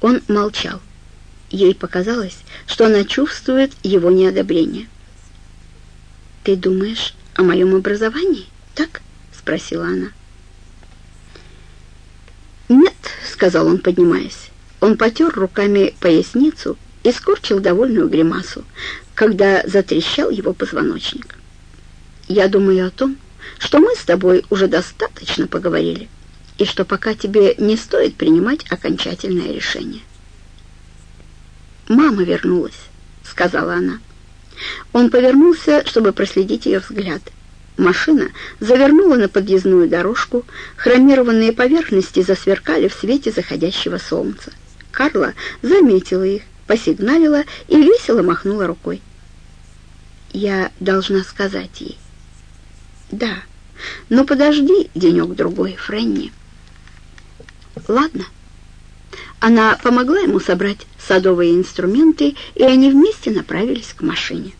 Он молчал. Ей показалось, что она чувствует его неодобрение. «Ты думаешь о моем образовании, так?» — спросила она. «Нет», — сказал он, поднимаясь. Он потер руками поясницу и скорчил довольную гримасу, когда затрещал его позвоночник. «Я думаю о том, что мы с тобой уже достаточно поговорили, и что пока тебе не стоит принимать окончательное решение». «Мама вернулась», — сказала она. Он повернулся, чтобы проследить ее взгляд. Машина завернула на подъездную дорожку, хромированные поверхности засверкали в свете заходящего солнца. Карла заметила их, посигналила и весело махнула рукой. «Я должна сказать ей». «Да, но подожди денек-другой, Френни». «Ладно». Она помогла ему собрать садовые инструменты, и они вместе направились к машине.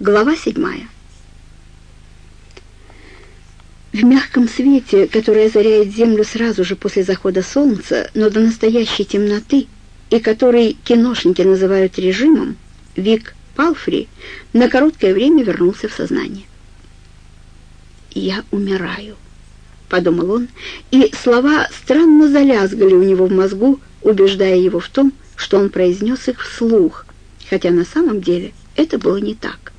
Глава седьмая. В мягком свете, который озаряет землю сразу же после захода солнца, но до настоящей темноты, и который киношники называют режимом, Вик Палфри на короткое время вернулся в сознание. «Я умираю», — подумал он, и слова странно залязгали у него в мозгу, убеждая его в том, что он произнес их вслух, хотя на самом деле это было не так.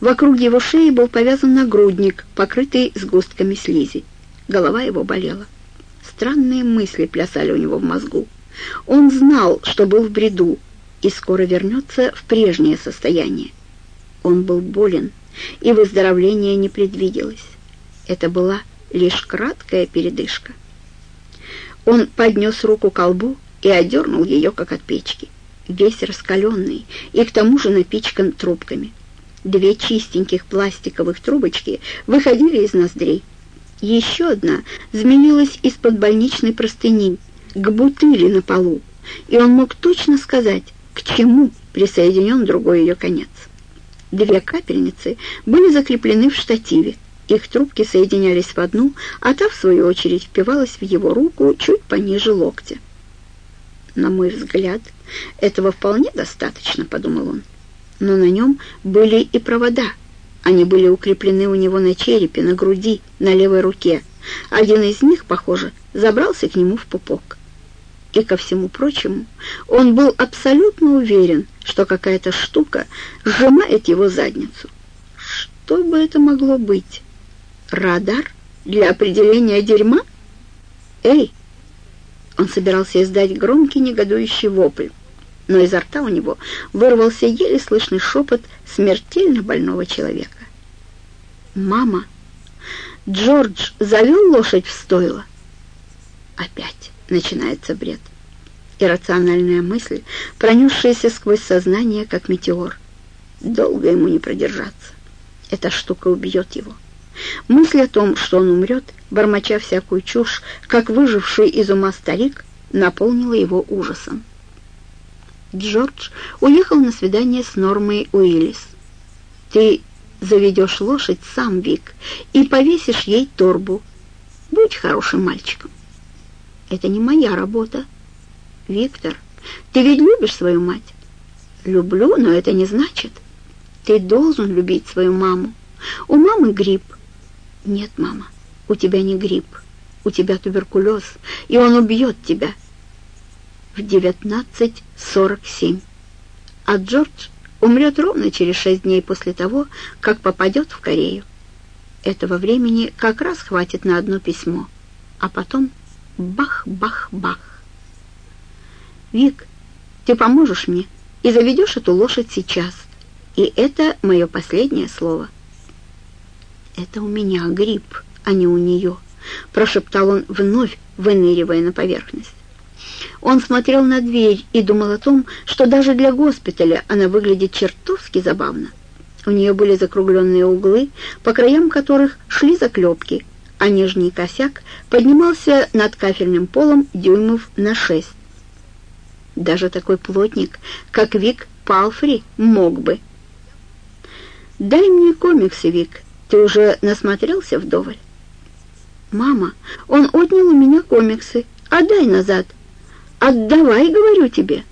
Вокруг его шеи был повязан нагрудник, покрытый сгустками слизи. Голова его болела. Странные мысли плясали у него в мозгу. Он знал, что был в бреду, и скоро вернется в прежнее состояние. Он был болен, и выздоровления не предвиделось. Это была лишь краткая передышка. Он поднес руку к колбу и одернул ее, как от печки. Весь раскаленный и к тому же напичкан трубками. Две чистеньких пластиковых трубочки выходили из ноздрей. Еще одна змеилась из-под больничной простыни к бутыли на полу, и он мог точно сказать, к чему присоединен другой ее конец. Две капельницы были закреплены в штативе, их трубки соединялись в одну, а та, в свою очередь, впивалась в его руку чуть пониже локтя. «На мой взгляд, этого вполне достаточно», — подумал он. Но на нем были и провода. Они были укреплены у него на черепе, на груди, на левой руке. Один из них, похоже, забрался к нему в пупок. И, ко всему прочему, он был абсолютно уверен, что какая-то штука сжимает его задницу. Что бы это могло быть? Радар для определения дерьма? Эй! Он собирался издать громкий негодующий вопль, но изо рта у него вырвался еле слышный шепот смертельно больного человека. «Мама! Джордж завел лошадь в стойло!» Опять начинается бред. Иррациональная мысль, пронесшаяся сквозь сознание, как метеор. Долго ему не продержаться. Эта штука убьет его. Мысль о том, что он умрет, бормоча всякую чушь, как выживший из ума старик, наполнила его ужасом. Джордж уехал на свидание с Нормой Уиллис. «Ты заведешь лошадь сам, Вик, и повесишь ей торбу. Будь хорошим мальчиком». «Это не моя работа». «Виктор, ты ведь любишь свою мать?» «Люблю, но это не значит. Ты должен любить свою маму. У мамы грипп, «Нет, мама, у тебя не грипп, у тебя туберкулез, и он убьет тебя». В 19.47. А Джордж умрет ровно через шесть дней после того, как попадет в Корею. Этого времени как раз хватит на одно письмо, а потом бах-бах-бах. «Вик, ты поможешь мне и заведешь эту лошадь сейчас, и это мое последнее слово». «Это у меня грипп, а не у нее», — прошептал он вновь, выныривая на поверхность. Он смотрел на дверь и думал о том, что даже для госпиталя она выглядит чертовски забавно. У нее были закругленные углы, по краям которых шли заклепки, а нижний косяк поднимался над кафельным полом дюймов на шесть. Даже такой плотник, как Вик Палфри, мог бы. «Дай мне комиксы, Вик», ты уже насмотрелся вдоволь? Мама, он отнял у меня комиксы, Отдай назад! Отдавай, говорю тебе!»